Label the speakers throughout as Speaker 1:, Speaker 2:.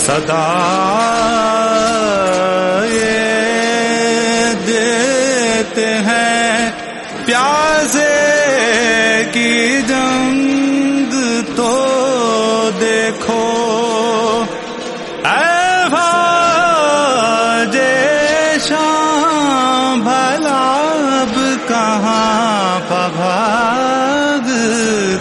Speaker 1: صدا دیتے ہیں پیاسے کی جنگ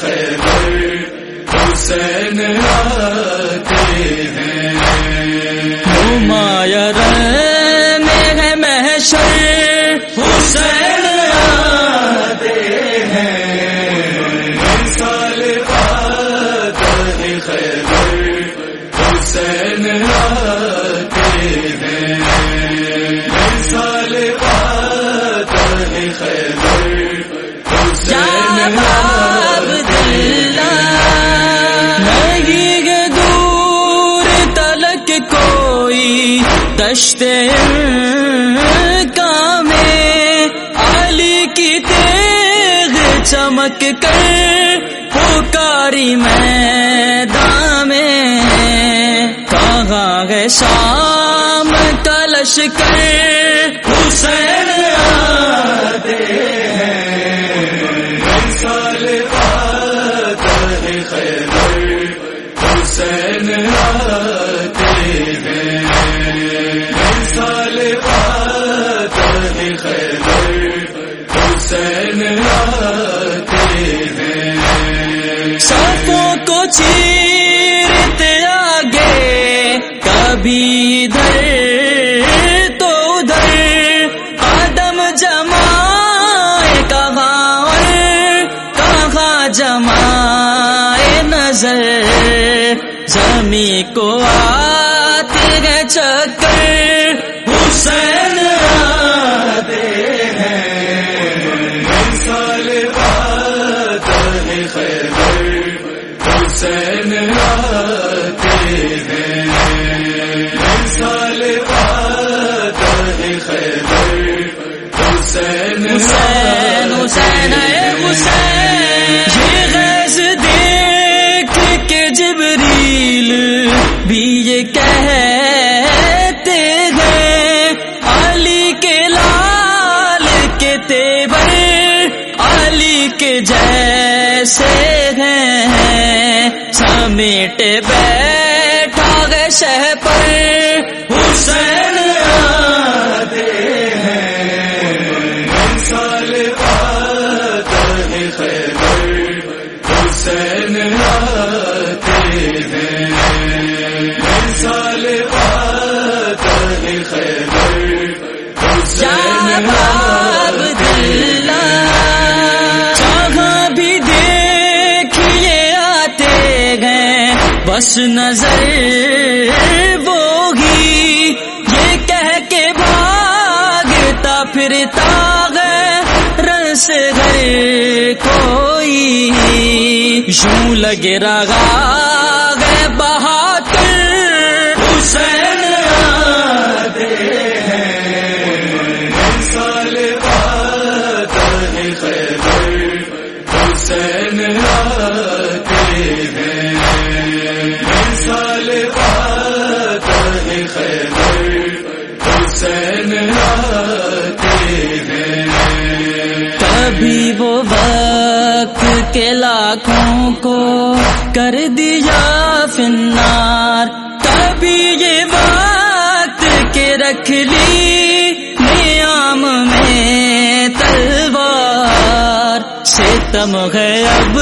Speaker 2: خیبر حسین آتے ہیں۔
Speaker 3: حسین دور تلک کوئی دشت کام علی کی تیغ چمک کر پکاری میں دام کہاں ہے شام کلش کر حسین
Speaker 2: آتے ہیں
Speaker 3: صفوں کو چیرتے آگے، کبھی ادھر تو ادھر۔ قدم جمائے، کہاں اور کہاں جمائے نظر۔ زمین کو آتے ہیں چکر، حسین
Speaker 2: حسین حسین
Speaker 3: حسین یہ غیظ دیکھ کے جبریل بھی یہ کہتے ہیں علی کے لال کے تیور علی کے جیسے ہیں سمیٹ بیٹھا گے شہر بس نظر وہی یہ کہہ کے بھاگتا پھرتا گئے رس گئے کوئی، یوں لگے رگا گئے بہاتر
Speaker 2: حسین آتے ہیں
Speaker 3: کبھی وہ وقت کے لاکھوں کو کر دیا فنار۔ کبھی یہ وقت کے رکھ لی نیام میں تلوار۔ ستم ہے اب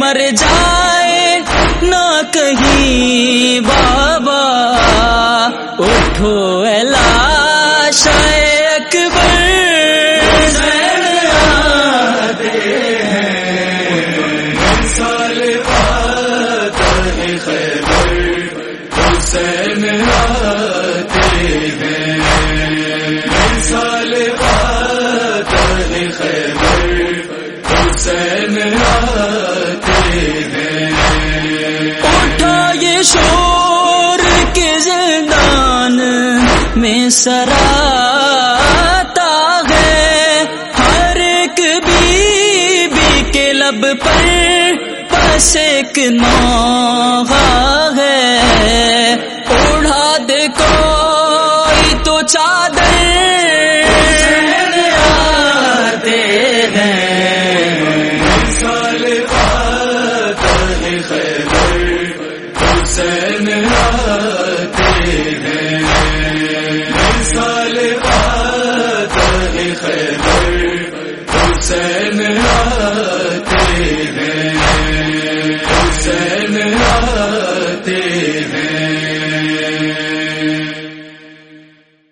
Speaker 3: مر جائے نہ کہیں بابا اٹھو لاش اکبر۔
Speaker 2: سال خیبر حسین
Speaker 3: شور کے زندان میں سراتا ہے ہر ایک بی بی کے لب پر پس ایک نوحہ ہے۔ اڑا دے کو حسین آتے ہیں۔